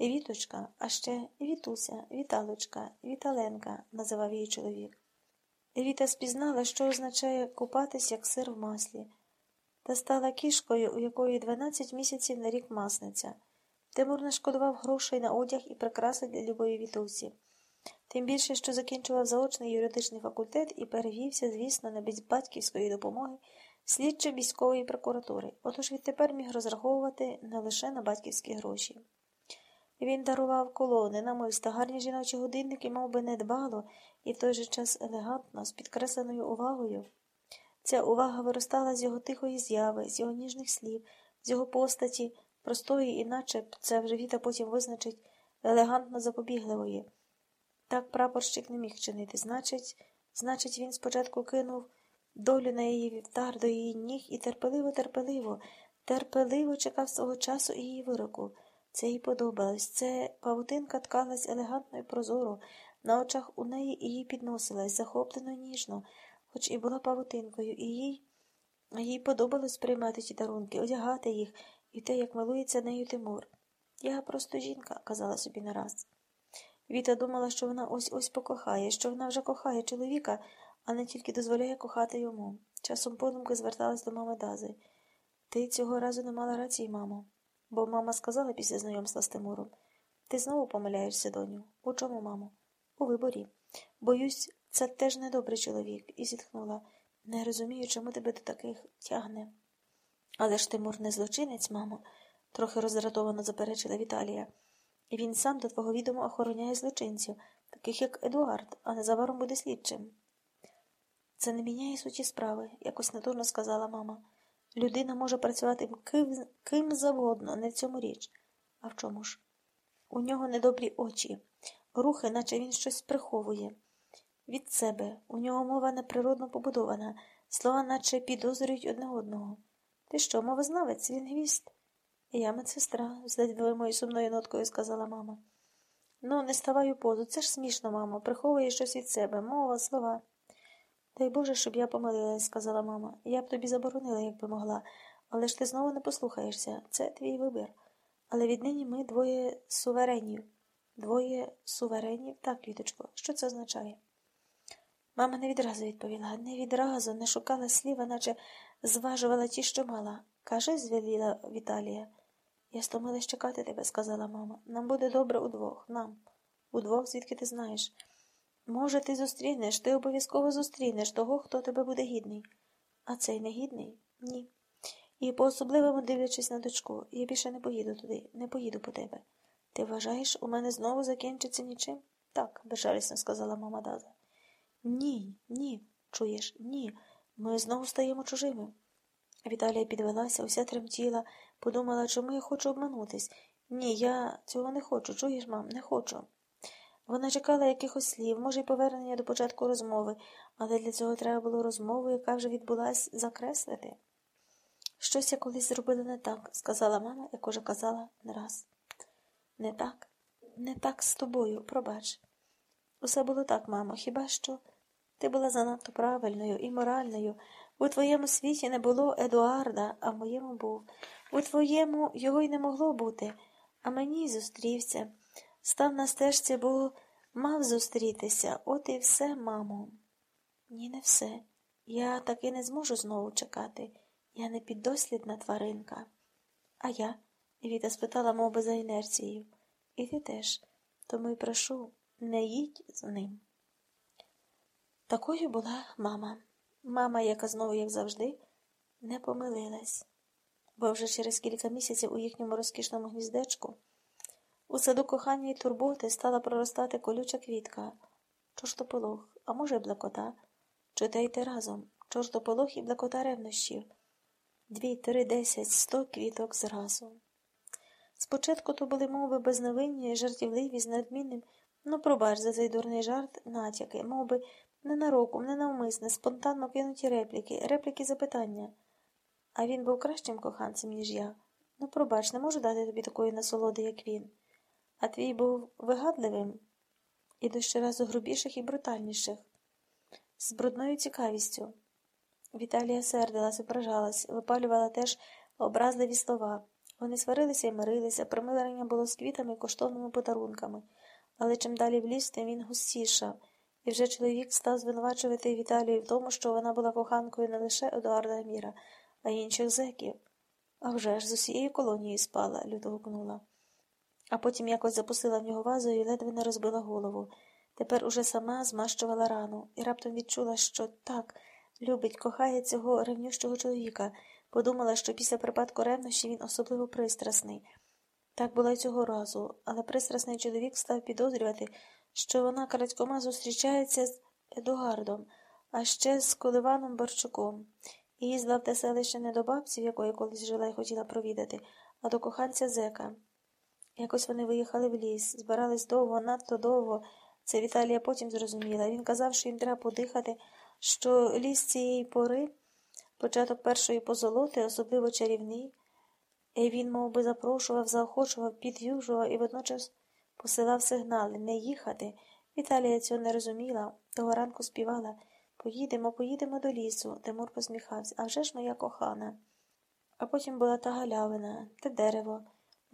Віточка, а ще Вітуся, Віталочка, Віталенка, називав її чоловік. Віта спізнала, що означає купатись, як сир в маслі, та стала кішкою, у якої 12 місяців на рік масниця. Тимур не шкодував грошей на одяг і прикраси для любої Вітусі. Тим більше, що закінчував заочний юридичний факультет і перевівся, звісно, без батьківської допомоги слідчим військової прокуратури. Отож відтепер міг розраховувати не лише на батьківські гроші. Він дарував колони, намиста, гарні жіночі годинники, мов би, недбало і в той же час елегантно, з підкресленою увагою. Ця увага виростала з його тихої зяви, з його ніжних слів, з його постаті, простої, іначе це вже Віта потім визначить елегантно запобігливої. Так прапорщик не міг чинити. Значить, значить, він спочатку кинув долю на її вівтар до її ніг і терпеливо, терпеливо, терпеливо чекав свого часу і її вироку. Це їй подобалось. Це павутинка ткалась елегантно і прозоро, на очах у неї їй підносилась, захоплено ніжно, хоч і була павутинкою, і їй їй подобалось приймати ті дарунки, одягати їх і те, як милується нею Тимур. Я просто жінка, казала собі нараз. Віта думала, що вона ось ось покохає, що вона вже кохає чоловіка, а не тільки дозволяє кохати йому. Часом подумки зверталась до мами Daзи. Ти цього разу не мала рації, мамо. Бо мама сказала після знайомства з Тимуром ти знову помиляєшся, доню. У чому, мамо? У виборі. Боюсь, це теж недобрий чоловік, і зітхнула. Не розумію, чому тебе до таких тягне. Але ж Тимур не злочинець, мамо, трохи роздратовано заперечила Віталія. Він сам до твого відомо охороняє злочинців, таких як Едуард, а незабаром буде слідчим. Це не міняє суті справи, якось натурно сказала мама. Людина може працювати ким, ким завгодно, не в цьому річ. А в чому ж? У нього недобрі очі, рухи, наче він щось приховує. Від себе, у нього мова неприродно побудована, слова наче підозрюють одне одного. Ти що, мовознавець, він гвіст? Я медсестра, з ледве сумною ноткою сказала мама. Ну, не ставай у позу, це ж смішно, мамо, приховує щось від себе, мова, слова. Дай Боже, щоб я помилилась, сказала мама. Я б тобі заборонила, якби могла, але ж ти знову не послухаєшся. Це твій вибір. Але віднині ми двоє суверенів. Двоє суверенів? Так, квіточко, що це означає? Мама не відразу відповіла, не відразу, не шукала слів, наче зважувала ті, що мала. Кажи, звеліла Віталія. Я стомилась чекати тебе, сказала мама. Нам буде добре удвох, нам. Удвох, звідки ти знаєш? Може, ти зустрінеш, ти обов'язково зустрінеш того, хто тебе буде гідний. А цей не гідний? Ні. І по особливому дивлячись на дочку, я більше не поїду туди, не поїду по тебе. Ти вважаєш, у мене знову закінчиться нічим? Так, безжалісно сказала мама Даза. Ні, ні, чуєш, ні. Ми знову стаємо чужими. Віталія підвелася, уся тремтіла, подумала, чому я хочу обманутись. Ні, я цього не хочу, чуєш, мам, не хочу. Вона чекала якихось слів, може, й повернення до початку розмови, але для цього треба було розмову, яка вже відбулась, закреслити. Щось я колись зробила не так, сказала мама, як уже казала не раз. Не так, не так з тобою, пробач. Усе було так, мамо, хіба що ти була занадто правильною і моральною. У твоєму світі не було Едуарда, а в моєму був. У твоєму його й не могло бути, а мені зустрівся. Став на стежці, бо мав зустрітися. От і все, мамо. Ні, не все. Я таки не зможу знову чекати. Я не піддослідна тваринка. А я? Віта спитала мов би, за інерцією. І ти теж. Тому й прошу, не їдь з ним. Такою була мама. Мама, яка знову, як завжди, не помилилась, бо вже через кілька місяців у їхньому розкішному гніздечку у саду кохання й турботи стала проростати колюча квітка, чортополох, а може, блекота, чи те й те разом, чортополох і блекота ревнощів, дві, три, десять, сто квіток зразу. Спочатку то були мови безновинні, жартівливі, з надмінним, ну пробач за цей дурний жарт, натяки, мови ненароком, ненавмисне, спонтанно кинуті репліки, репліки запитання. А він був кращим коханцем, ніж я. Ну, пробач, не можу дати тобі такої насолоди, як він. А твій був вигадливим і до щоразу грубіших і брутальніших, з брудною цікавістю. Віталія сердилась, ображалась, випалювала теж образливі слова, Вони сварилися і мирилися, примирення було з квітами і коштовними подарунками, але чим далі в ліс, тим він густішав, і вже чоловік став звинувачувати Віталію в тому, що вона була коханкою не лише Едуарда Аміра, а й інших зеків. А вже ж з усією колонією спала, люто гукнула. А потім якось запустила в нього вазою і ледве не розбила голову. Тепер уже сама змащувала рану і раптом відчула, що так, любить, кохає цього ревнющого чоловіка. Подумала, що після припадку ревнощі він особливо пристрасний. Так було й цього разу, але пристрасний чоловік став підозрювати, що вона крадькома зустрічається з Едуардом, а ще з Коливаном Борчуком. І їздила в те селище не до бабці, в якої колись жила і хотіла провідати, а до коханця зека. Якось вони виїхали в ліс, збирались довго, надто довго. Це Віталія потім зрозуміла. Він казав, що їм треба подихати, що ліс цієї пори, початок першої позолоти, особливо чарівний, і він мов би, запрошував, заохочував, під'южував і водночас посилав сигнали не їхати. Віталія цього не розуміла, того ранку співала Поїдемо, поїдемо до лісу. Тимур посміхався. А вже ж моя кохана. А потім була та галявина, те дерево,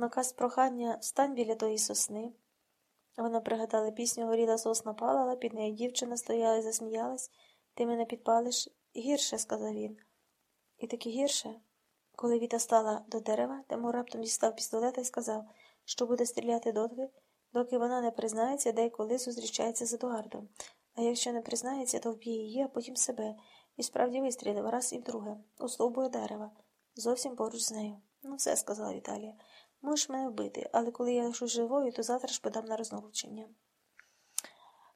наказ прохання стань біля тої сосни. Вона пригадала пісню горіла сосна палала, під нею дівчина стояла і засміялась. Ти мене підпалиш гірше, сказав він. І таки гірше. Коли Віта стала до дерева, Тимур раптом дістав пістолета і сказав, що буде стріляти доти, доки вона не признається, де й коли зустрічається з Едуардом. А якщо не признається, то вб'є її, а потім себе. І справді вистрілив раз і вдруге, у стовбує дерева, зовсім поруч з нею. Ну, все, сказала Віталія. Можеш мене вбити, але коли я лишусь живою, то завтра ж подам на розлучення.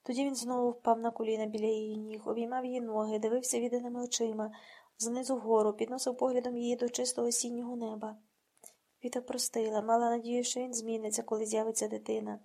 Тоді він знову впав на коліна біля її ніг, обіймав її ноги, дивився відданими очима, знизу вгору, підносив поглядом її до чистого осіннього неба. Віта простила, мала надію, що він зміниться, коли з'явиться дитина.